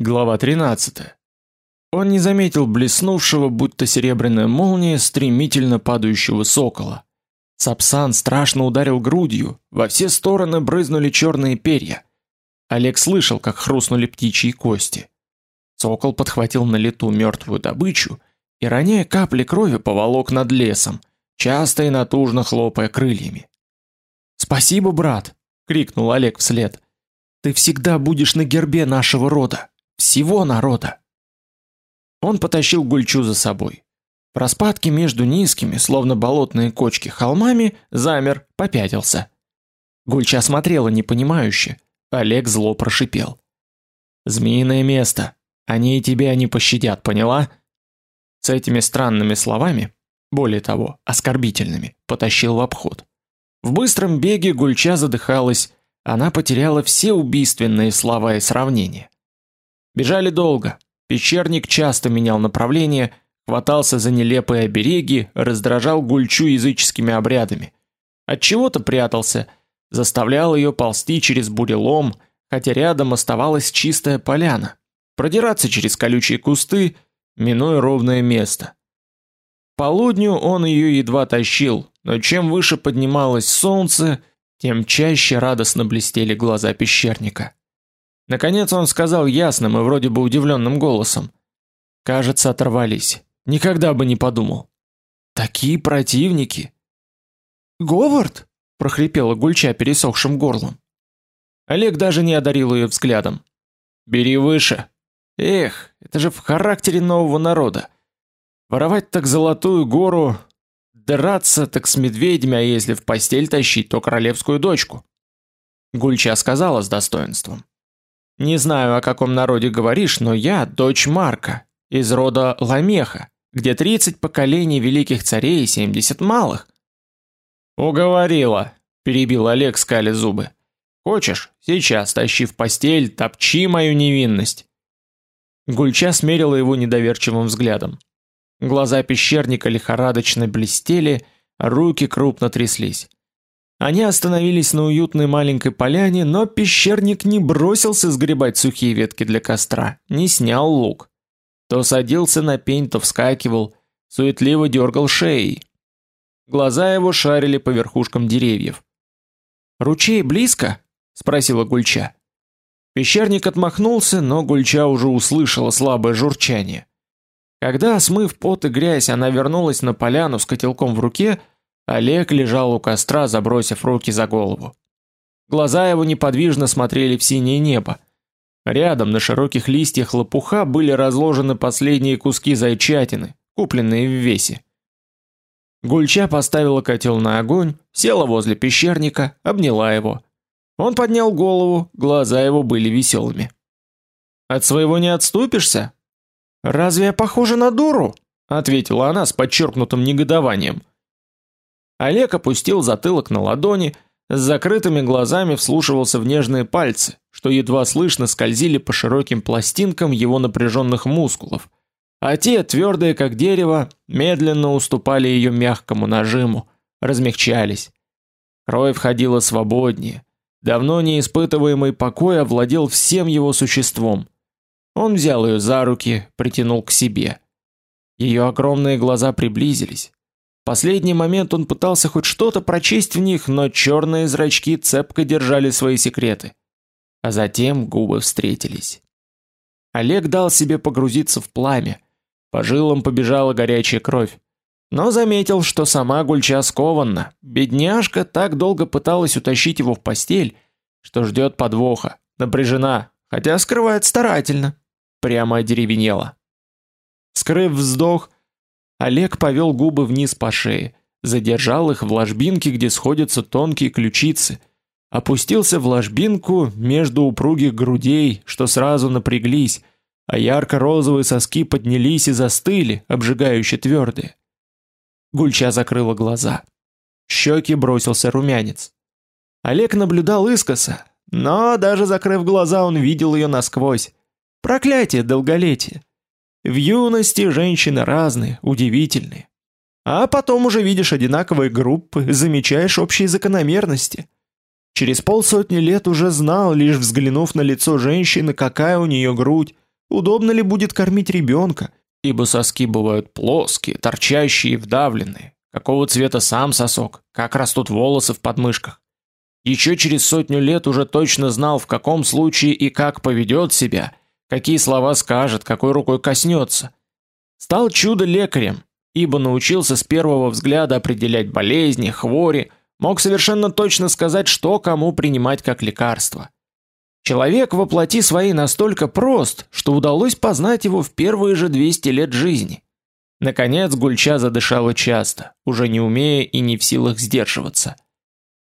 Глава 13. Он не заметил блеснувшего, будто серебряная молния, стремительно падающего сокола. Сапсан страшно ударил грудью, во все стороны брызнули черные перья. Олег слышал, как хрустнули птичьи кости. Сокол подхватил на лету мертвую добычу и, роняя капли крови, поволок над лесом, часто и натужно хлопая крыльями. «Спасибо, брат!» — крикнул Олег вслед. «Ты всегда будешь на гербе нашего рода!» Всего народа. Он потащил Гульчу за собой. В распадке между низкими, словно болотные кочки, холмами замер, попятился. Гульча смотрела непонимающе. Олег зло прошипел: "Змеиное место. Они и тебя не пощадят, поняла?" С этими странными словами, более того, оскорбительными, потащил в обход. В быстром беге Гульча задыхалась, она потеряла все убийственные слова и сравнения. Бежали долго. Пещерник часто менял направление, хватался за нелепые обереги, раздражал гульчу языческими обрядами. От чего-то прятался, заставлял ее ползти через бурелом, хотя рядом оставалась чистая поляна. Продираться через колючие кусты, минуя ровное место. полудню он ее едва тащил, но чем выше поднималось солнце, тем чаще радостно блестели глаза пещерника. Наконец он сказал ясным и вроде бы удивленным голосом: "Кажется, оторвались. Никогда бы не подумал. Такие противники". "Говард?" прохрипела Гульча пересохшим горлом. Олег даже не одарил ее взглядом. "Бери выше". Эх, это же в характере нового народа. Воровать так золотую гору, драться так с медведями, а если в постель тащить, то королевскую дочку. Гульча сказала с достоинством: не знаю, о каком народе говоришь, но я дочь Марка, из рода Ламеха, где 30 поколений великих царей и 70 малых. Уговорила, перебил Олег скали зубы. Хочешь, сейчас тащи в постель, топчи мою невинность. Гульча смерила его недоверчивым взглядом. Глаза пещерника лихорадочно блестели, руки крупно тряслись. Они остановились на уютной маленькой поляне, но пещерник не бросился сгребать сухие ветки для костра, не снял лук. То садился на пень, то вскакивал, суетливо дергал шеей. Глаза его шарили по верхушкам деревьев. «Ручей близко?» — спросила Гульча. Пещерник отмахнулся, но Гульча уже услышала слабое журчание. Когда, смыв пот и грязь, она вернулась на поляну с котелком в руке — Олег лежал у костра, забросив руки за голову. Глаза его неподвижно смотрели в синее небо. Рядом на широких листьях лопуха были разложены последние куски зайчатины, купленные в весе. Гульча поставила котел на огонь, села возле пещерника, обняла его. Он поднял голову, глаза его были веселыми. От своего не отступишься? Разве я похожа на дуру? ответила она с подчеркнутым негодованием. Олег опустил затылок на ладони, с закрытыми глазами вслушивался в нежные пальцы, что едва слышно скользили по широким пластинкам его напряженных мускулов, а те, твердые как дерево, медленно уступали ее мягкому нажиму, размягчались. Кровь входила свободнее. Давно не испытываемый покой овладел всем его существом. Он взял ее за руки, притянул к себе. Ее огромные глаза приблизились, последний момент он пытался хоть что-то прочесть в них, но черные зрачки цепко держали свои секреты. А затем губы встретились. Олег дал себе погрузиться в пламя. По жилам побежала горячая кровь. Но заметил, что сама Гульча скована. Бедняжка так долго пыталась утащить его в постель, что ждет подвоха, напряжена, хотя скрывает старательно. Прямо одеревенела. Скрыв вздох, Олег повел губы вниз по шее, задержал их в ложбинке, где сходятся тонкие ключицы, опустился в ложбинку между упругих грудей, что сразу напряглись, а ярко-розовые соски поднялись и застыли, обжигающе твердые. Гульча закрыла глаза. Щеки бросился румянец. Олег наблюдал искоса, но даже закрыв глаза, он видел ее насквозь. Проклятие долголетия. В юности женщины разные, удивительные. А потом уже видишь одинаковые группы, замечаешь общие закономерности. Через полсотни лет уже знал, лишь взглянув на лицо женщины, какая у нее грудь, удобно ли будет кормить ребенка, ибо соски бывают плоские, торчащие вдавленные. Какого цвета сам сосок, как растут волосы в подмышках. Еще через сотню лет уже точно знал, в каком случае и как поведет себя, какие слова скажет, какой рукой коснется. Стал чудо-лекарем, ибо научился с первого взгляда определять болезни, хвори, мог совершенно точно сказать, что кому принимать как лекарство. Человек воплоти своей настолько прост, что удалось познать его в первые же 200 лет жизни. Наконец Гульча задышала часто, уже не умея и не в силах сдерживаться.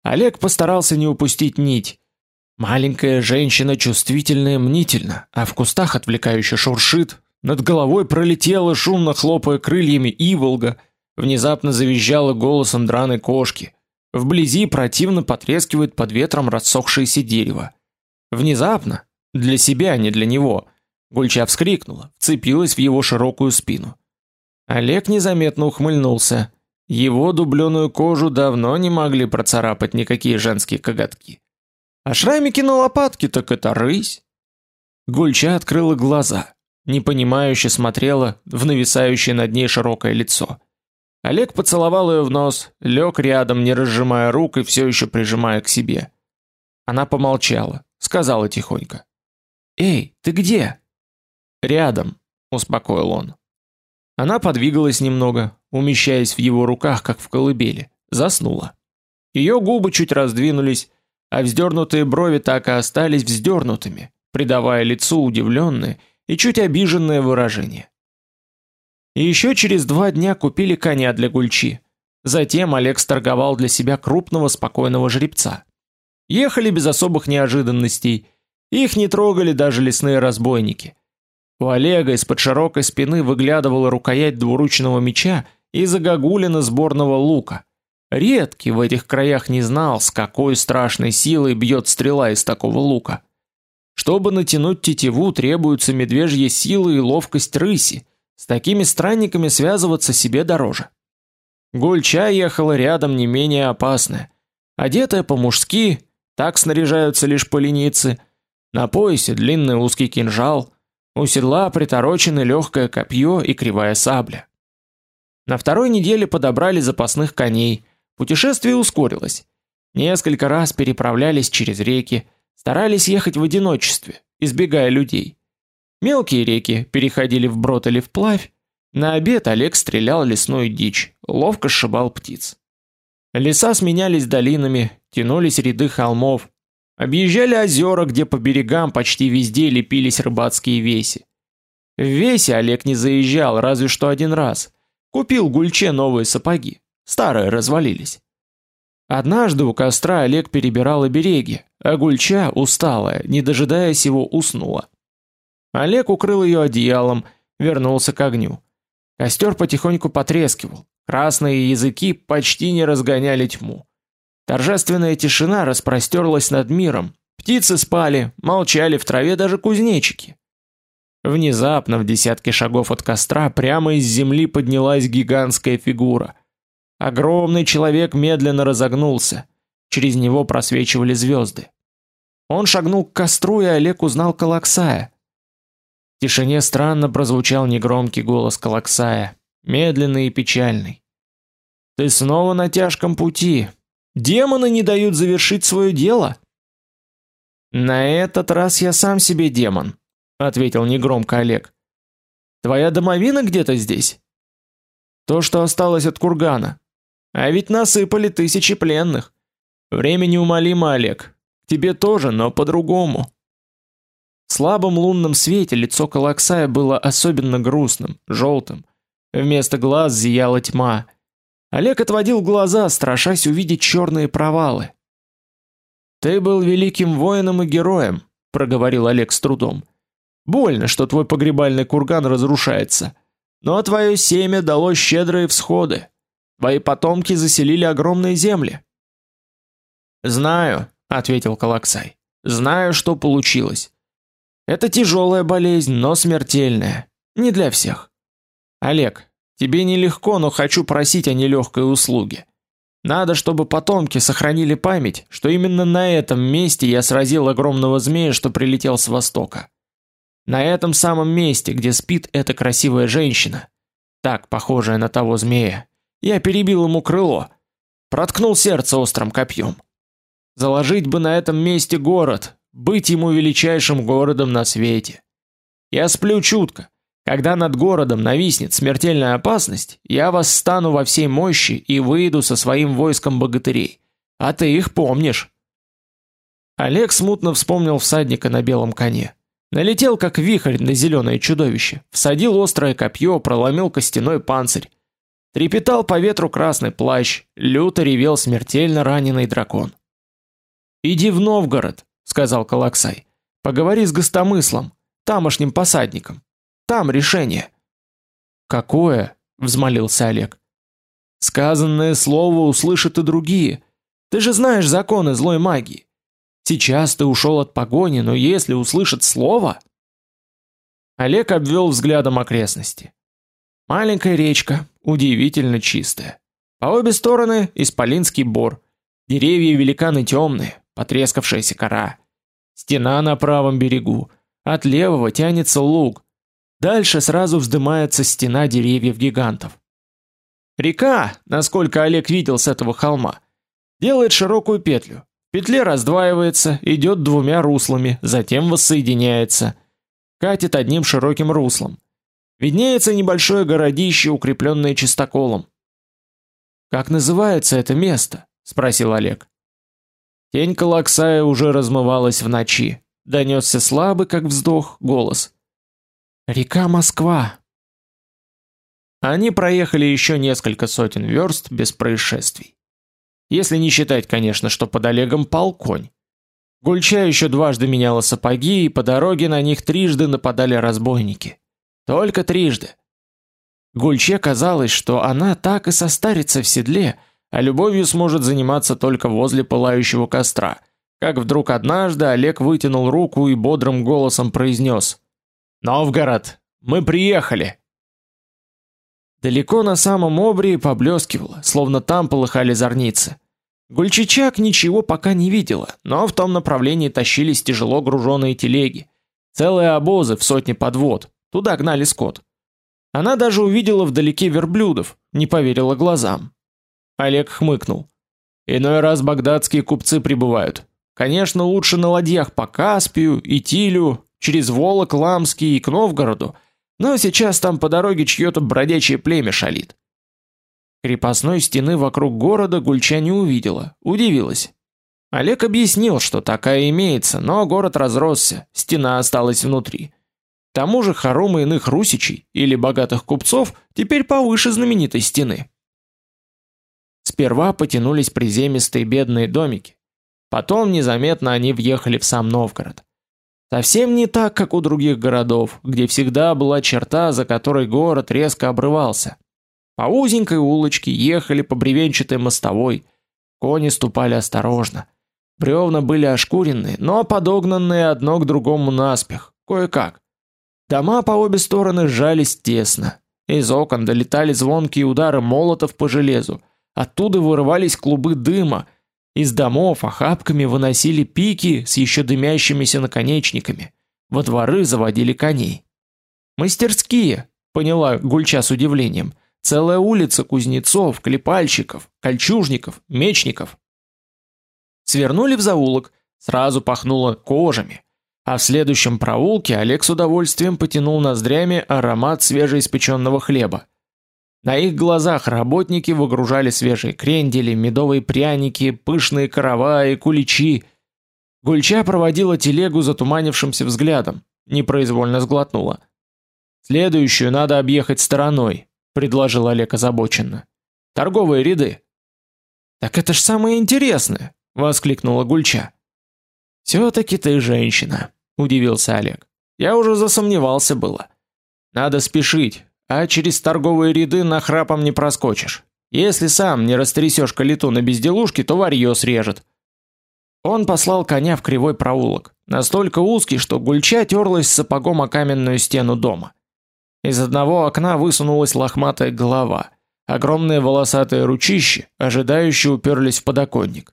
Олег постарался не упустить нить. Маленькая женщина чувствительная мнительна, а в кустах отвлекающе шуршит, над головой пролетела шумно хлопая крыльями иволга, внезапно завизжала голосом драной кошки. Вблизи противно потрескивает под ветром рассохшееся дерево. Внезапно, для себя, а не для него, Гульча вскрикнула, вцепилась в его широкую спину. Олег незаметно ухмыльнулся. Его дубленую кожу давно не могли процарапать никакие женские коготки. А шрамики на лопатке так это рысь. Гульча открыла глаза, непонимающе смотрела в нависающее над ней широкое лицо. Олег поцеловал ее в нос, лег рядом, не разжимая рук и все еще прижимая к себе. Она помолчала, сказала тихонько: "Эй, ты где?" "Рядом", успокоил он. Она подвигалась немного, умещаясь в его руках, как в колыбели, заснула. Ее губы чуть раздвинулись, а вздернутые брови так и остались вздернутыми, придавая лицу удивленное и чуть обиженное выражение. И еще через два дня купили коня для Гульчи. Затем Олег сторговал для себя крупного спокойного жеребца. Ехали без особых неожиданностей. Их не трогали даже лесные разбойники. У Олега из-под широкой спины выглядывала рукоять двуручного меча и загогулина сборного лука. Редкий в этих краях не знал, с какой страшной силой бьет стрела из такого лука. Чтобы натянуть тетиву, требуются медвежья сила и ловкость рыси. С такими странниками связываться себе дороже. Гульча ехала рядом не менее опасная, одетая по-мужски, так снаряжаются лишь поленицы. На поясе длинный узкий кинжал, у седла приторочено легкое копье и кривая сабля. На второй неделе подобрали запасных коней. Путешествие ускорилось. Несколько раз переправлялись через реки, старались ехать в одиночестве, избегая людей. Мелкие реки переходили в брод или вплавь. На обед Олег стрелял лесную дичь, ловко сшибал птиц. Леса сменялись долинами, тянулись ряды холмов, объезжали озера, где по берегам почти везде лепились рыбацкие веси. В весе Олег не заезжал, разве что один раз. Купил Гульче новые сапоги, старые развалились. Однажды у костра Олег перебирал обереги, а Гульча, усталая, не дожидаясь его, уснула. Олег укрыл ее одеялом, вернулся к огню. Костер потихоньку потрескивал, Красные языки почти не разгоняли тьму. Торжественная тишина распростерлась над миром. Птицы спали, молчали в траве даже кузнечики. Внезапно в десятке шагов от костра прямо из земли поднялась гигантская фигура. Огромный человек медленно разогнулся. Через него просвечивали звезды. Он шагнул к костру, и Олег узнал Калаксая. В тишине странно прозвучал негромкий голос Калаксая, медленный и печальный. Ты снова на тяжком пути. Демоны не дают завершить свое дело. На этот раз я сам себе демон, ответил негромко Олег. Твоя домовина где-то здесь? То, что осталось от кургана. А ведь насыпали тысячи пленных. Время неумолимо, Олег. Тебе тоже, но по-другому. В слабом лунном свете лицо Калаксая было особенно грустным, желтым. Вместо глаз зияла тьма. Олег отводил глаза, страшась увидеть черные провалы. Ты был великим воином и героем, проговорил Олег с трудом. Больно, что твой погребальный курган разрушается, но твое семя дало щедрые всходы. Твои потомки заселили огромные земли. Знаю, ответил Калаксай. Знаю, что получилось. Это тяжелая болезнь, но смертельная. Не для всех. Олег, Тебе нелегко, но хочу просить о нелегкой услуге. Надо, чтобы потомки сохранили память, что именно на этом месте я сразил огромного змея, что прилетел с востока. На этом самом месте, где спит эта красивая женщина, так похожая на того змея. Я перебил ему крыло, проткнул сердце острым копьем. Заложить бы на этом месте город, быть ему величайшим городом на свете. Я сплю чутко. Когда над городом нависнет смертельная опасность, я восстану во всей мощи и выйду со своим войском богатырей. А ты их помнишь. Олег смутно вспомнил всадника на белом коне. Налетел как вихрь на зеленое чудовище, всадил острое копье, проломил костяной панцирь. Трепетал по ветру красный плащ, люто ревел смертельно раненый дракон. Иди в Новгород, сказал Колоксай. Поговори с гостомыслом, тамошним посадником. Там решение. Какое? взмолился Олег. Сказанное слово услышат и другие. Ты же знаешь законы злой магии. Сейчас ты ушел от погони, но если услышат слово, Олег обвел взглядом окрестности. Маленькая речка, удивительно чистая. По обе стороны исполинский бор. Деревья великаны темные, потрескавшаяся кора. Стена на правом берегу. От левого тянется луг. Дальше сразу вздымается стена деревьев-гигантов. Река, насколько Олег видел с этого холма, делает широкую петлю. В петле раздваивается, идет двумя руслами, затем воссоединяется, катит одним широким руслом. Виднеется небольшое городище, укрепленное чистоколом. Как называется это место? спросил Олег. Тень Калаксая уже размывалась в ночи. Донесся слабый, как вздох, голос. Река Москва. Они проехали еще несколько сотен верст без происшествий. Если не считать, конечно, что под Олегом пал конь. Гульча еще дважды меняла сапоги, и по дороге на них трижды нападали разбойники. Только трижды. Гульче казалось, что она так и состарится в седле, а любовью сможет заниматься только возле пылающего костра. Как вдруг однажды Олег вытянул руку и бодрым голосом произнес «Новгород, мы приехали!» Далеко на самом обрии поблескивало, словно там полыхали зорницы. Гульчичак ничего пока не видела, но в том направлении тащились тяжело груженные телеги. Целые обозы в сотне подвод, туда гнали скот. Она даже увидела вдалеке верблюдов, не поверила глазам. Олег хмыкнул. Иной раз багдадские купцы прибывают. Конечно, лучше на ладьях по Каспию, Итилю, через Волок, Ламский и к Новгороду, но сейчас там по дороге чьё-то бродячее племя шалит. Крепостной стены вокруг города Гульча не увидела, удивилась. Олег объяснил, что такая имеется, но город разросся, стена осталась внутри. К тому же хоромы иных русичей или богатых купцов теперь повыше знаменитой стены. Сперва потянулись приземистые бедные домики. Потом незаметно они въехали в сам Новгород. Совсем не так, как у других городов, где всегда была черта, за которой город резко обрывался. По узенькой улочке ехали по бревенчатой мостовой. Кони ступали осторожно. Бревна были ошкуренные, но подогнанные одно к другому наспех, кое-как. Дома по обе стороны сжались тесно. Из окон долетали звонкие удары молотов по железу. Оттуда вырывались клубы дыма, из домов охапками выносили пики с еще дымящимися наконечниками. Во дворы заводили коней. Мастерские, поняла Гульча с удивлением. Целая улица кузнецов, клепальщиков, кольчужников, мечников. Свернули в заулок, сразу пахнуло кожами. А в следующем проулке Олег с удовольствием потянул ноздрями аромат свежеиспеченного хлеба. На их глазах работники выгружали свежие крендели, медовые пряники, пышные караваи, куличи. Гульча проводила телегу затуманившимся взглядом, непроизвольно сглотнула. Следующую надо объехать стороной, предложил Олег озабоченно. Торговые ряды. Так это ж самое интересное, воскликнула Гульча. Все таки ты женщина, удивился Олег. Я уже засомневался было. Надо спешить, а через торговые ряды на храпом не проскочишь. Если сам не растрясешь калиту на безделушки, то варьё срежет. Он послал коня в кривой проулок, настолько узкий, что гульча терлась сапогом о каменную стену дома. Из одного окна высунулась лохматая голова. Огромные волосатые ручища, ожидающе уперлись в подоконник.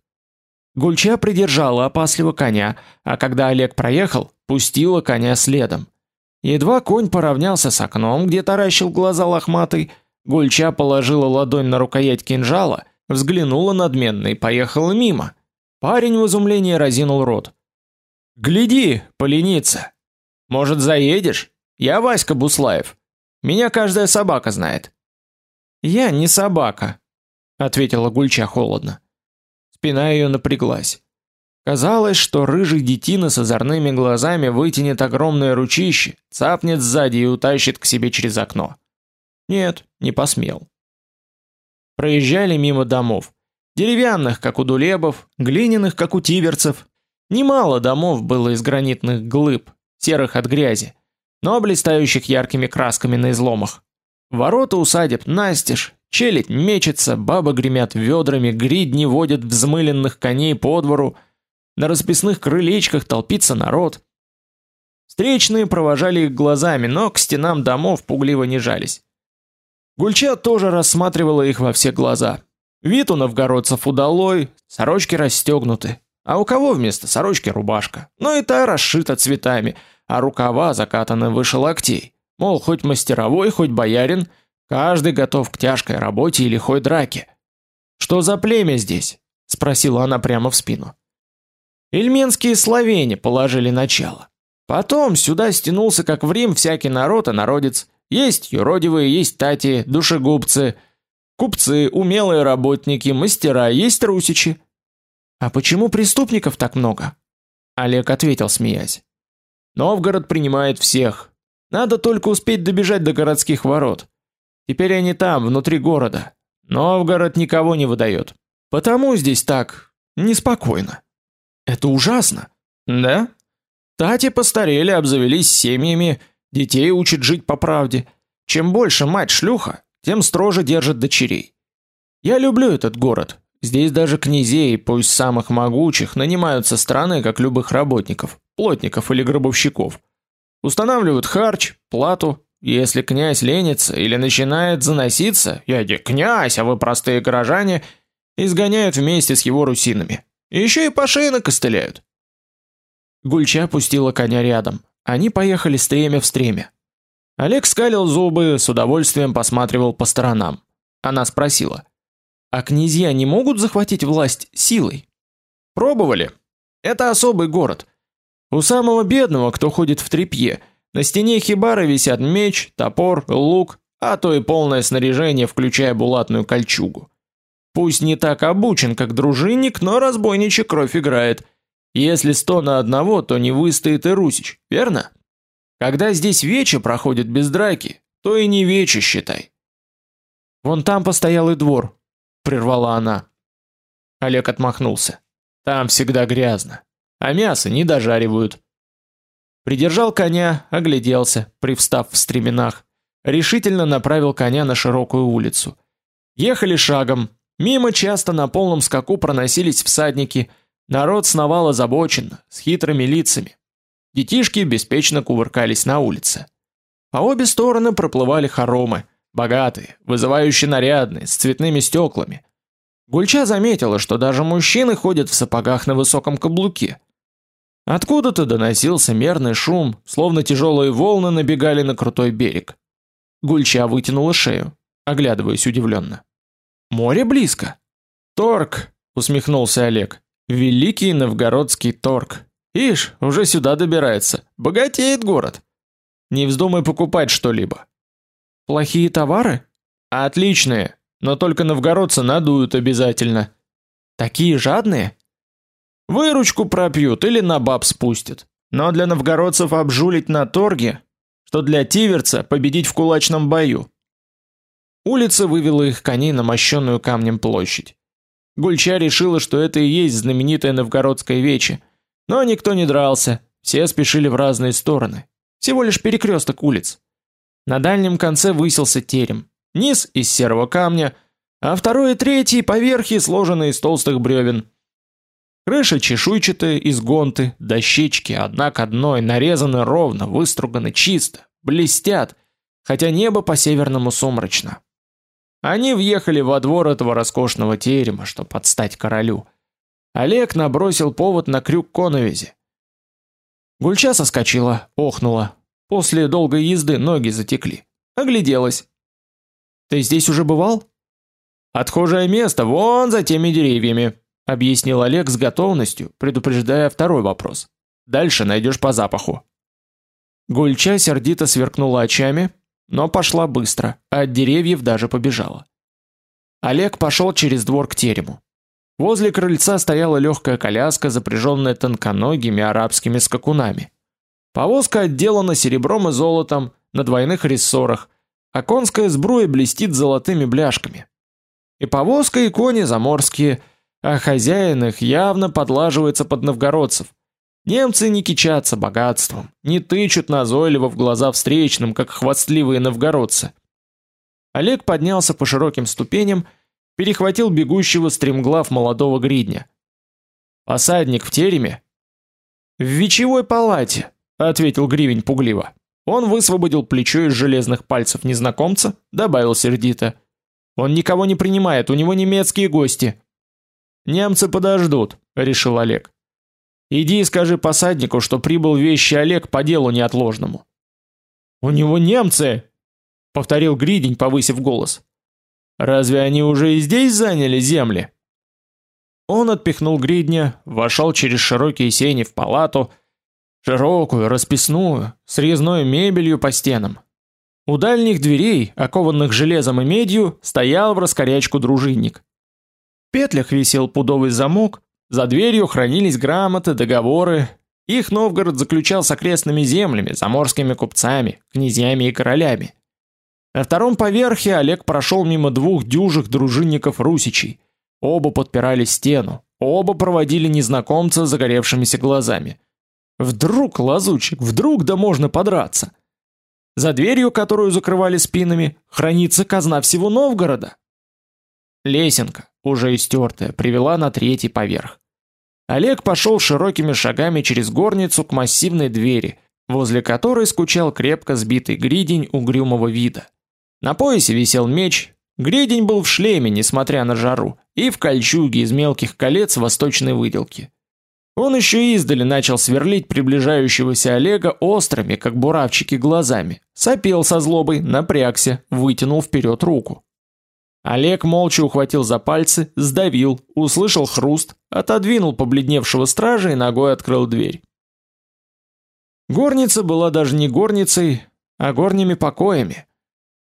Гульча придержала опасливо коня, а когда Олег проехал, пустила коня следом. Едва конь поравнялся с окном, где таращил глаза лохматый, Гульча положила ладонь на рукоять кинжала, взглянула надменно и поехала мимо. Парень в изумлении разинул рот. Гляди, поленица. Может, заедешь? Я Васька Буслаев. Меня каждая собака знает. Я не собака, ответила Гульча холодно. Спина ее напряглась. Казалось, что рыжий детина с озорными глазами вытянет огромное ручище, цапнет сзади и утащит к себе через окно. Нет, не посмел. Проезжали мимо домов. Деревянных, как у дулебов, глиняных, как у тиверцев. Немало домов было из гранитных глыб, серых от грязи, но блистающих яркими красками на изломах. Ворота усадеб настежь, челядь мечется, бабы гремят ведрами, гридни водят взмыленных коней по двору, на расписных крылечках толпится народ. Встречные провожали их глазами, но к стенам домов пугливо не жались. Гульча тоже рассматривала их во все глаза. Вид у новгородцев удалой, сорочки расстегнуты, а у кого вместо сорочки рубашка, но и та расшита цветами, а рукава закатаны выше локтей. Мол, хоть мастеровой, хоть боярин, каждый готов к тяжкой работе и лихой драке. Что за племя здесь? спросила она прямо в спину. Ильменские славяне положили начало. Потом сюда стянулся, как в Рим, всякий народ и народец. Есть юродивые, есть тати, душегубцы, купцы, умелые работники, мастера, есть русичи. А почему преступников так много? Олег ответил, смеясь. Новгород принимает всех. Надо только успеть добежать до городских ворот. Теперь они там, внутри города. Новгород никого не выдает. Потому здесь так неспокойно. Это ужасно. Да? Тати постарели, обзавелись семьями, Детей учат жить по правде. Чем больше мать шлюха, тем строже держит дочерей. Я люблю этот город. Здесь даже князей, пусть самых могучих, нанимаются страны как любых работников, плотников или гробовщиков. Устанавливают харч, плату. Если князь ленится или начинает заноситься, я де князь, а вы простые горожане, изгоняют вместе с его русинами. И еще и по шее накостыляют. Гульча опустила коня рядом. Они поехали стремя в стремя. Олег скалил зубы, с удовольствием посматривал по сторонам. Она спросила: "А князья не могут захватить власть силой?" Пробовали. Это особый город. У самого бедного, кто ходит в тряпье, на стене хибары висят меч, топор, лук, а то и полное снаряжение, включая булатную кольчугу. Пусть не так обучен, как дружинник, но разбойничья кровь играет. Если сто на одного, то не выстоит и Русич, верно? Когда здесь вече проходит без драки, то и не вече считай. Вон там постоялый двор, прервала она. Олег отмахнулся. Там всегда грязно, а мясо не дожаривают. Придержал коня, огляделся, привстав в стременах, решительно направил коня на широкую улицу. Ехали шагом, мимо часто на полном скаку проносились всадники, Народ сновал озабоченно, с хитрыми лицами. Детишки беспечно кувыркались на улице. По обе стороны проплывали хоромы, богатые, вызывающие нарядные, с цветными стеклами. Гульча заметила, что даже мужчины ходят в сапогах на высоком каблуке. Откуда-то доносился мерный шум, словно тяжелые волны набегали на крутой берег. Гульча вытянула шею, оглядываясь удивленно. Море близко. Торг, усмехнулся Олег. Великий новгородский торг. Ишь, уже сюда добирается. Богатеет город. Не вздумай покупать что-либо. Плохие товары? Отличные, но только новгородцы надуют обязательно. Такие жадные? Выручку пропьют или на баб спустят. Но для новгородцев обжулить на торге, что для тиверца победить в кулачном бою. Улица вывела их коней на мощенную камнем площадь. Гульча решила, что это и есть знаменитое новгородское вече. Но никто не дрался, все спешили в разные стороны. Всего лишь перекресток улиц. На дальнем конце высился терем. Низ из серого камня, а второй и третий поверхи сложены из толстых бревен. Крыша чешуйчатая из гонты, дощечки одна к одной нарезаны ровно, выструганы чисто, блестят, хотя небо по-северному сумрачно. Они въехали во двор этого роскошного терема, что подстать королю. Олег набросил повод на крюк коновизи. Гульча соскочила, охнула. После долгой езды ноги затекли. Огляделась. Ты здесь уже бывал? Отхожее место вон за теми деревьями, объяснил Олег с готовностью, предупреждая второй вопрос. Дальше найдешь по запаху. Гульча сердито сверкнула очами, но пошла быстро, а от деревьев даже побежала. Олег пошел через двор к терему. Возле крыльца стояла легкая коляска, запряженная тонконогими арабскими скакунами. Повозка отделана серебром и золотом на двойных рессорах, а конская сбруя блестит золотыми бляшками. И повозка, и кони заморские, а хозяин их явно подлаживается под новгородцев. Немцы не кичатся богатством, не тычут назойливо в глаза встречным, как хвастливые новгородцы. Олег поднялся по широким ступеням, перехватил бегущего стремглав молодого гридня. Посадник в тереме? В вечевой палате, ответил Гривень пугливо. Он высвободил плечо из железных пальцев незнакомца, добавил сердито: "Он никого не принимает, у него немецкие гости". Немцы подождут, решил Олег. Иди и скажи посаднику, что прибыл вещи Олег по делу неотложному. У него немцы, повторил Гридень, повысив голос. Разве они уже и здесь заняли земли? Он отпихнул Гридня, вошел через широкие сени в палату, широкую, расписную, с резной мебелью по стенам. У дальних дверей, окованных железом и медью, стоял в раскорячку дружинник. В петлях висел пудовый замок, за дверью хранились грамоты, договоры. Их Новгород заключал с окрестными землями, заморскими купцами, князьями и королями. На втором поверхе Олег прошел мимо двух дюжих дружинников русичей. Оба подпирали стену, оба проводили незнакомца загоревшимися глазами. Вдруг лазучик, вдруг да можно подраться. За дверью, которую закрывали спинами, хранится казна всего Новгорода. Лесенка, уже истертая, привела на третий поверх. Олег пошел широкими шагами через горницу к массивной двери, возле которой скучал крепко сбитый гридень угрюмого вида. На поясе висел меч, гридень был в шлеме, несмотря на жару, и в кольчуге из мелких колец восточной выделки. Он еще издали начал сверлить приближающегося Олега острыми, как буравчики, глазами. Сопел со злобой, напрягся, вытянул вперед руку. Олег молча ухватил за пальцы, сдавил, услышал хруст, отодвинул побледневшего стража и ногой открыл дверь. Горница была даже не горницей, а горними покоями.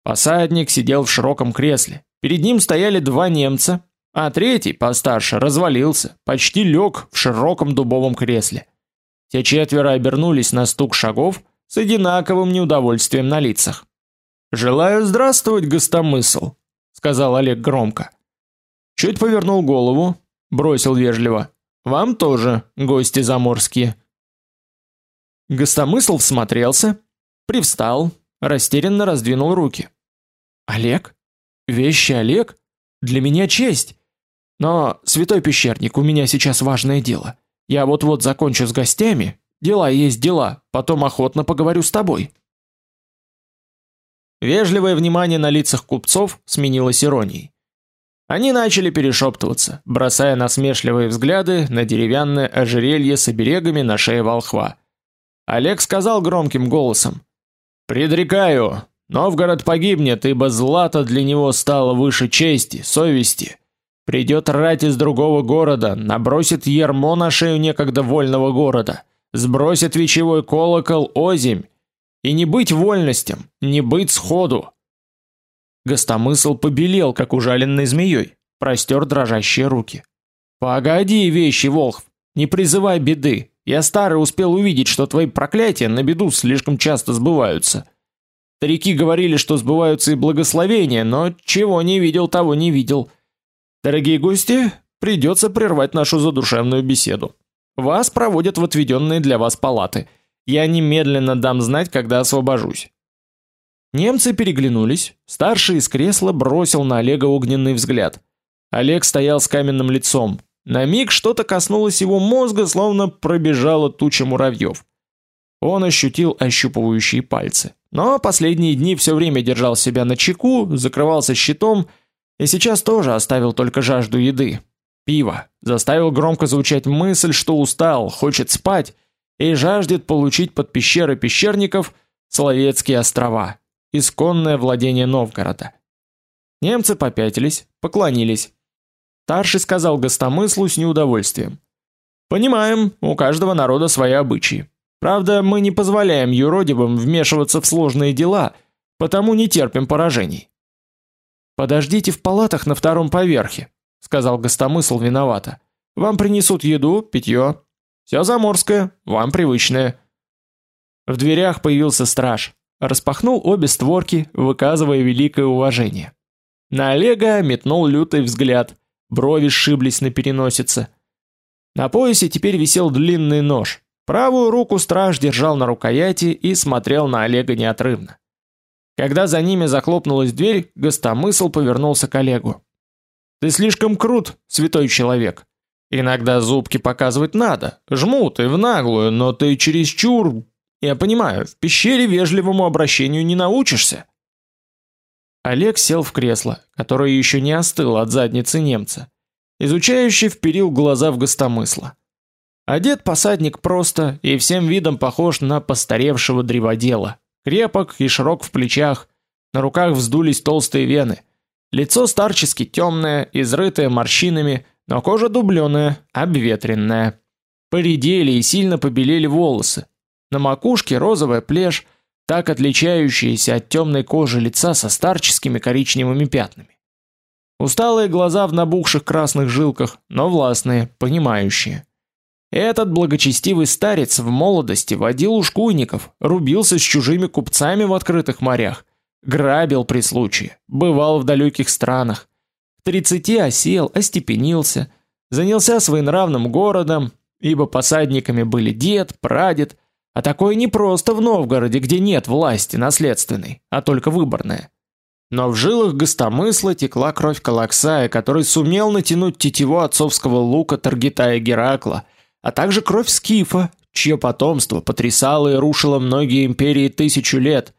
Посадник сидел в широком кресле. Перед ним стояли два немца, а третий, постарше, развалился, почти лег в широком дубовом кресле. Все четверо обернулись на стук шагов с одинаковым неудовольствием на лицах. «Желаю здравствовать, гостомысл», сказал Олег громко. Чуть повернул голову, бросил вежливо: "Вам тоже, гости заморские". Гостомысл всмотрелся, привстал, растерянно раздвинул руки. Олег? Вещи Олег? Для меня честь. Но, святой пещерник, у меня сейчас важное дело. Я вот-вот закончу с гостями, дела есть дела, потом охотно поговорю с тобой. Вежливое внимание на лицах купцов сменилось иронией. Они начали перешептываться, бросая насмешливые взгляды на деревянное ожерелье с оберегами на шее волхва. Олег сказал громким голосом: "Предрекаю, Новгород погибнет, ибо злато для него стало выше чести, совести. Придет рать из другого города, набросит ермо на шею некогда вольного города, сбросит вечевой колокол озимь, и не быть вольностям, не быть сходу. Гостомысл побелел, как ужаленный змеей, простер дрожащие руки. Погоди, вещи, Волхв, не призывай беды. Я старый успел увидеть, что твои проклятия на беду слишком часто сбываются. Старики говорили, что сбываются и благословения, но чего не видел, того не видел. Дорогие гости, придется прервать нашу задушевную беседу. Вас проводят в отведенные для вас палаты. Я немедленно дам знать, когда освобожусь. Немцы переглянулись. Старший из кресла бросил на Олега огненный взгляд. Олег стоял с каменным лицом. На миг что-то коснулось его мозга, словно пробежала туча муравьев. Он ощутил ощупывающие пальцы. Но последние дни все время держал себя на чеку, закрывался щитом и сейчас тоже оставил только жажду еды. Пиво. Заставил громко звучать мысль, что устал, хочет спать и жаждет получить под пещеры пещерников Соловецкие острова, исконное владение Новгорода. Немцы попятились, поклонились. Старший сказал гостомыслу с неудовольствием: "Понимаем, у каждого народа свои обычаи. Правда, мы не позволяем юродивым вмешиваться в сложные дела, потому не терпим поражений". Подождите в палатах на втором поверхе, сказал гостомысл виновато. Вам принесут еду, питье. Все заморское, вам привычное. В дверях появился страж, распахнул обе створки, выказывая великое уважение. На Олега метнул лютый взгляд, брови сшиблись на переносице. На поясе теперь висел длинный нож. Правую руку страж держал на рукояти и смотрел на Олега неотрывно. Когда за ними захлопнулась дверь, гостомысл повернулся к Олегу. Ты слишком крут, святой человек. Иногда зубки показывать надо, жмут и в наглую, но ты чересчур... Я понимаю, в пещере вежливому обращению не научишься. Олег сел в кресло, которое еще не остыло от задницы немца. Изучающий вперил глаза в гостомысла. Одет посадник просто и всем видом похож на постаревшего древодела. Крепок и широк в плечах, на руках вздулись толстые вены. Лицо старчески темное, изрытое морщинами, но кожа дубленая, обветренная. Поредели и сильно побелели волосы. На макушке розовая плешь, так отличающаяся от темной кожи лица со старческими коричневыми пятнами. Усталые глаза в набухших красных жилках, но властные, понимающие. Этот благочестивый старец в молодости водил ушкуйников, рубился с чужими купцами в открытых морях, грабил при случае, бывал в далеких странах. Тридцати осел, остепенился, занялся своенравным городом, ибо посадниками были дед, прадед, а такое не просто в Новгороде, где нет власти наследственной, а только выборная. Но в жилах гостомысла текла кровь Калаксая, который сумел натянуть тетиву отцовского лука Таргитая Геракла – а также кровь скифа, чье потомство потрясало и рушило многие империи тысячу лет,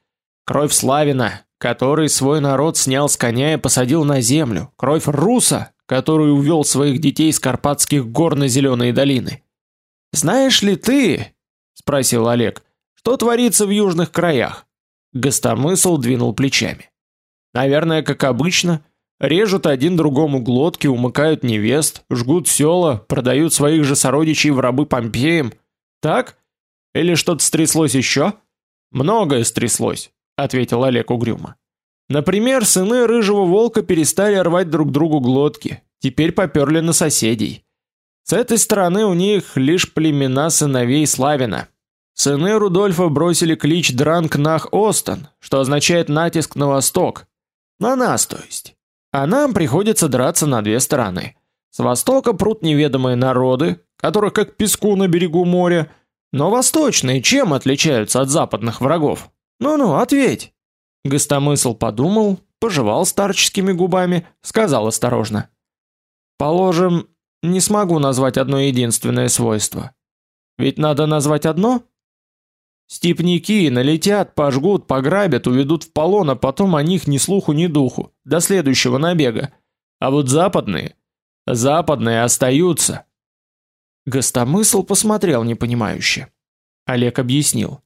кровь славина, который свой народ снял с коня и посадил на землю, кровь руса, который увел своих детей с Карпатских гор на зеленые долины. Знаешь ли ты, спросил Олег, что творится в южных краях? Гостомысл двинул плечами. Наверное, как обычно, Режут один другому глотки, умыкают невест, жгут села, продают своих же сородичей в рабы Помпеям. Так? Или что-то стряслось еще? Многое стряслось, ответил Олег угрюмо. Например, сыны рыжего волка перестали рвать друг другу глотки, теперь попёрли на соседей. С этой стороны у них лишь племена сыновей Славина. Сыны Рудольфа бросили клич Дранг-Нах Остон, что означает натиск на восток. На нас, то есть. А нам приходится драться на две стороны. С востока прут неведомые народы, которых как песку на берегу моря, но восточные чем отличаются от западных врагов? Ну-ну, ответь. Гостомысл подумал, пожевал старческими губами, сказал осторожно: "Положим, не смогу назвать одно единственное свойство. Ведь надо назвать одно, Степники налетят, пожгут, пограбят, уведут в полон, а потом о них ни слуху, ни духу, до следующего набега. А вот западные, западные остаются. Гостомысл посмотрел непонимающе. Олег объяснил.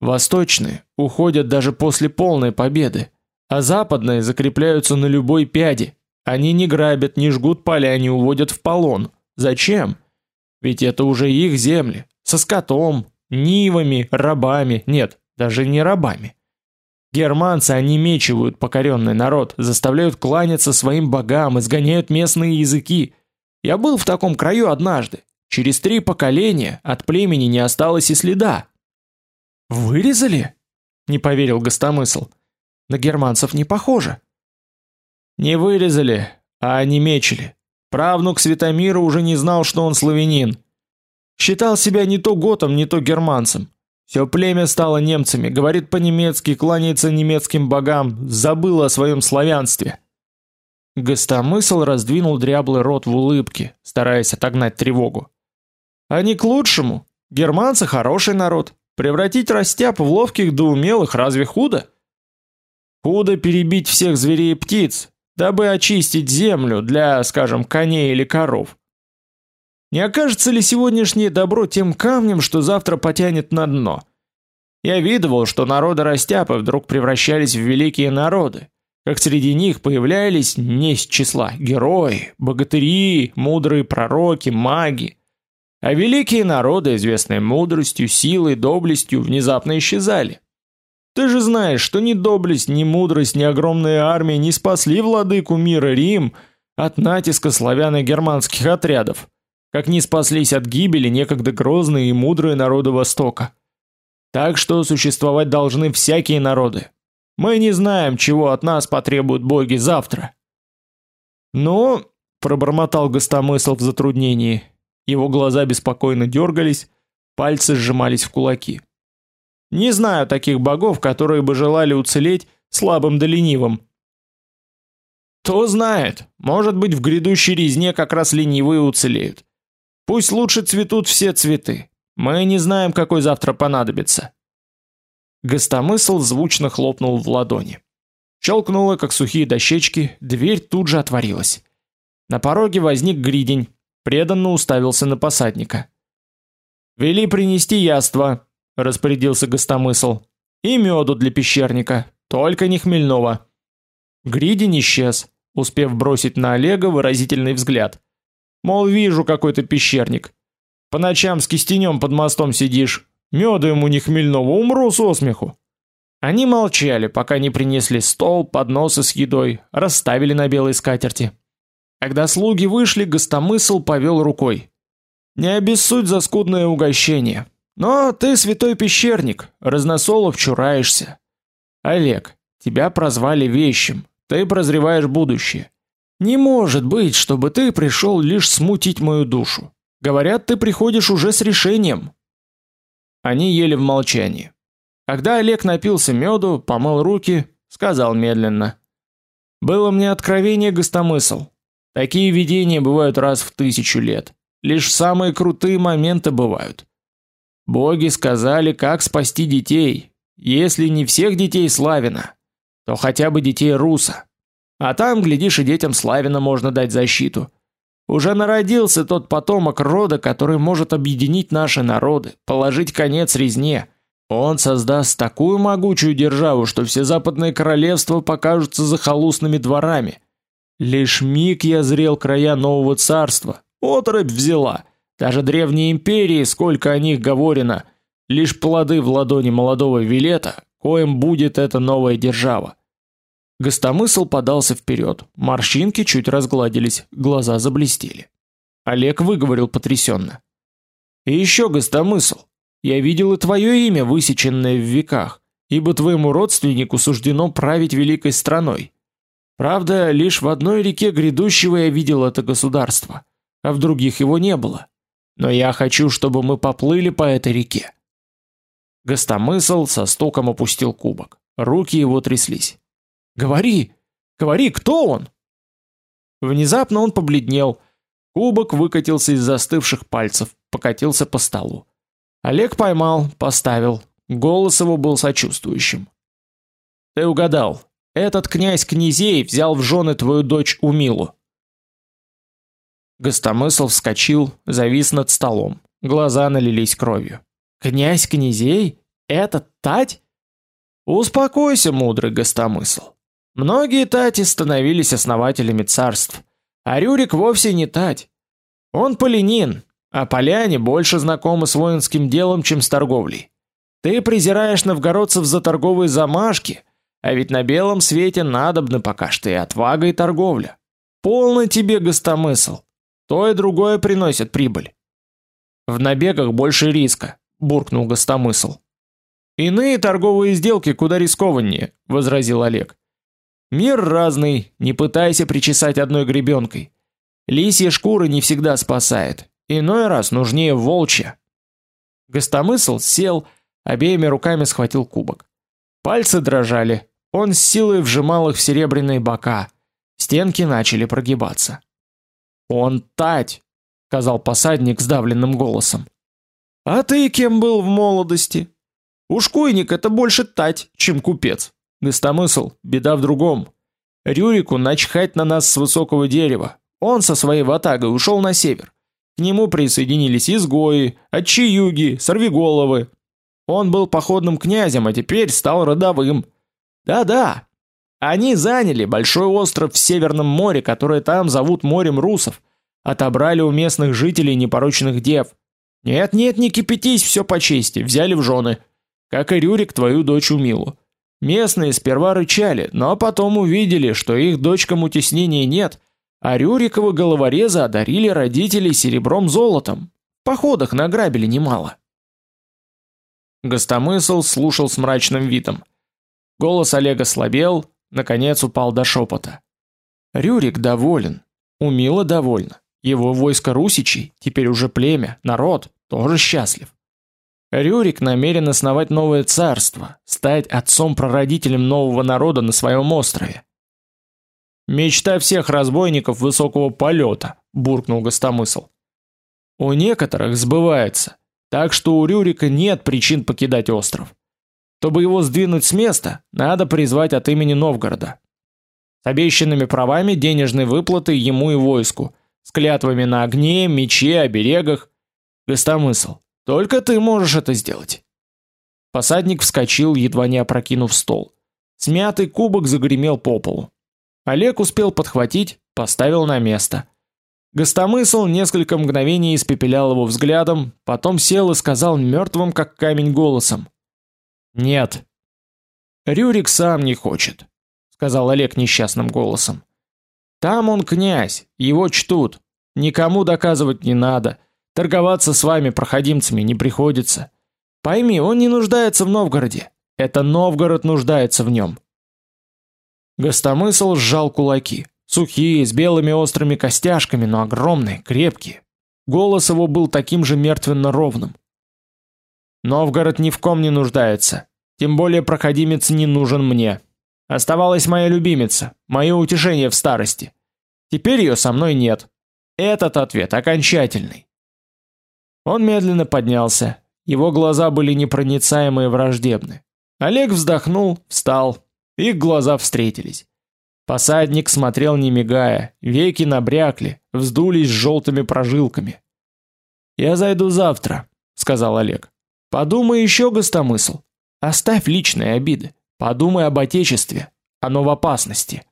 Восточные уходят даже после полной победы, а западные закрепляются на любой пяде. Они не грабят, не жгут поля, не уводят в полон. Зачем? Ведь это уже их земли, со скотом, нивами, рабами, нет, даже не рабами. Германцы они мечивают покоренный народ, заставляют кланяться своим богам, изгоняют местные языки. Я был в таком краю однажды. Через три поколения от племени не осталось и следа. Вырезали? Не поверил Гостомысл. На германцев не похоже. Не вырезали, а они мечили. Правнук Святомира уже не знал, что он славянин. Считал себя не то готом, не то германцем. Все племя стало немцами, говорит по-немецки, кланяется немецким богам, забыл о своем славянстве. Гостомысл раздвинул дряблый рот в улыбке, стараясь отогнать тревогу. А не к лучшему. Германцы хороший народ. Превратить растяп в ловких да умелых разве худо? Худо перебить всех зверей и птиц, дабы очистить землю для, скажем, коней или коров. Не окажется ли сегодняшнее добро тем камнем, что завтра потянет на дно? Я видывал, что народы растяпы вдруг превращались в великие народы, как среди них появлялись не с числа герои, богатыри, мудрые пророки, маги. А великие народы, известные мудростью, силой, доблестью, внезапно исчезали. Ты же знаешь, что ни доблесть, ни мудрость, ни огромная армия не спасли владыку мира Рим от натиска славян и германских отрядов, как не спаслись от гибели некогда грозные и мудрые народы Востока. Так что существовать должны всякие народы, мы не знаем, чего от нас потребуют боги завтра. Ну, пробормотал Гостомысл в затруднении. Его глаза беспокойно дергались, пальцы сжимались в кулаки. Не знаю таких богов, которые бы желали уцелеть слабым да ленивым. Кто знает, может быть, в грядущей резне как раз ленивые уцелеют. Пусть лучше цветут все цветы. Мы не знаем, какой завтра понадобится. Гостомысл звучно хлопнул в ладони. Щелкнуло, как сухие дощечки, дверь тут же отворилась. На пороге возник гридень, преданно уставился на посадника. «Вели принести яство», — распорядился гостомысл, — «и меду для пещерника, только не хмельного». Гридень исчез, успев бросить на Олега выразительный взгляд. Мол, вижу какой-то пещерник. По ночам с кистенем под мостом сидишь, Меда ему не хмельного, умру со смеху. Они молчали, пока не принесли стол, подносы с едой, расставили на белой скатерти. Когда слуги вышли, гостомысл повел рукой. Не обессудь за скудное угощение. Но ты святой пещерник, разносолов чураешься. Олег, тебя прозвали вещим. Ты прозреваешь будущее. Не может быть, чтобы ты пришел лишь смутить мою душу. Говорят, ты приходишь уже с решением. Они ели в молчании. Когда Олег напился меду, помыл руки, сказал медленно: "Было мне откровение гостомысл. Такие видения бывают раз в тысячу лет. Лишь самые крутые моменты бывают. Боги сказали, как спасти детей, если не всех детей Славина, то хотя бы детей Руса. А там, глядишь, и детям Славина можно дать защиту. Уже народился тот потомок рода, который может объединить наши народы, положить конец резне. Он создаст такую могучую державу, что все западные королевства покажутся захолустными дворами. Лишь миг я зрел края нового царства. Отрыбь взяла. Даже древние империи, сколько о них говорено, лишь плоды в ладони молодого Вилета, коим будет эта новая держава. Гостомысл подался вперед, морщинки чуть разгладились, глаза заблестели. Олег выговорил потрясенно: "И еще гостомысл, я видел и твое имя высеченное в веках, ибо твоему родственнику суждено править великой страной. Правда, лишь в одной реке грядущего я видел это государство, а в других его не было. Но я хочу, чтобы мы поплыли по этой реке". Гостомысл со стуком опустил кубок. Руки его тряслись. Говори, говори, кто он? Внезапно он побледнел. Кубок выкатился из застывших пальцев, покатился по столу. Олег поймал, поставил. Голос его был сочувствующим. Ты угадал. Этот князь князей взял в жены твою дочь Умилу. Гостомысл вскочил, завис над столом. Глаза налились кровью. Князь князей? Это тать? Успокойся, мудрый гостомысл. Многие тати становились основателями царств, а Рюрик вовсе не тать. Он полянин, а поляне больше знакомы с воинским делом, чем с торговлей. Ты презираешь новгородцев за торговые замашки, а ведь на белом свете надобны пока что и отвага, и торговля. Полно тебе гостомысл. То и другое приносит прибыль. В набегах больше риска, буркнул гостомысл. Иные торговые сделки куда рискованнее, возразил Олег. Мир разный, не пытайся причесать одной гребенкой. Лисья шкура не всегда спасает, иной раз нужнее волчья. Гостомысл сел, обеими руками схватил кубок. Пальцы дрожали, он с силой вжимал их в серебряные бока. Стенки начали прогибаться. «Он тать!» — сказал посадник сдавленным голосом. «А ты кем был в молодости? Ушкуйник — это больше тать, чем купец. Гостомысл, беда в другом. Рюрику начхать на нас с высокого дерева. Он со своей ватагой ушел на север. К нему присоединились изгои, отчаюги, сорвиголовы. Он был походным князем, а теперь стал родовым. Да-да. Они заняли большой остров в Северном море, которое там зовут морем русов. Отобрали у местных жителей непорочных дев. Нет-нет, не кипятись, все по чести, взяли в жены. Как и Рюрик твою дочь Умилу. Местные сперва рычали, но потом увидели, что их дочкам утеснений нет, а Рюрикова головореза одарили родители серебром-золотом. В походах награбили немало. Гостомысл слушал с мрачным видом. Голос Олега слабел, наконец упал до шепота. Рюрик доволен, Умила довольна. Его войско русичей, теперь уже племя, народ, тоже счастлив. Рюрик намерен основать новое царство, стать отцом-прародителем нового народа на своем острове. Мечта всех разбойников высокого полета, буркнул Гостомысл. У некоторых сбывается, так что у Рюрика нет причин покидать остров. Чтобы его сдвинуть с места, надо призвать от имени Новгорода. С обещанными правами денежной выплаты ему и войску, с клятвами на огне, мече, оберегах. Гостомысл, только ты можешь это сделать. Посадник вскочил, едва не опрокинув стол. Смятый кубок загремел по полу. Олег успел подхватить, поставил на место. Гостомысл несколько мгновений испепелял его взглядом, потом сел и сказал мертвым как камень голосом: "Нет. Рюрик сам не хочет", сказал Олег несчастным голосом. "Там он князь, его чтут. Никому доказывать не надо, торговаться с вами проходимцами не приходится. Пойми, он не нуждается в Новгороде. Это Новгород нуждается в нем. Гостомысл сжал кулаки, сухие, с белыми острыми костяшками, но огромные, крепкие. Голос его был таким же мертвенно-ровным. Новгород ни в ком не нуждается, тем более проходимец не нужен мне. Оставалась моя любимица, мое утешение в старости. Теперь ее со мной нет. Этот ответ окончательный. Он медленно поднялся. Его глаза были непроницаемы и враждебны. Олег вздохнул, встал, их глаза встретились. Посадник смотрел не мигая, веки набрякли, вздулись желтыми прожилками. Я зайду завтра, сказал Олег. Подумай еще, гостомысл. Оставь личные обиды. Подумай об отечестве, оно в опасности.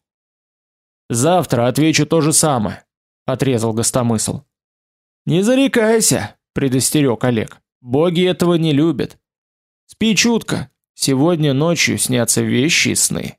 Завтра отвечу то же самое, отрезал гостомысл. Не зарекайся, предостерег Олег. Боги этого не любят. Спи чутко, Сегодня ночью снятся вещи и сны.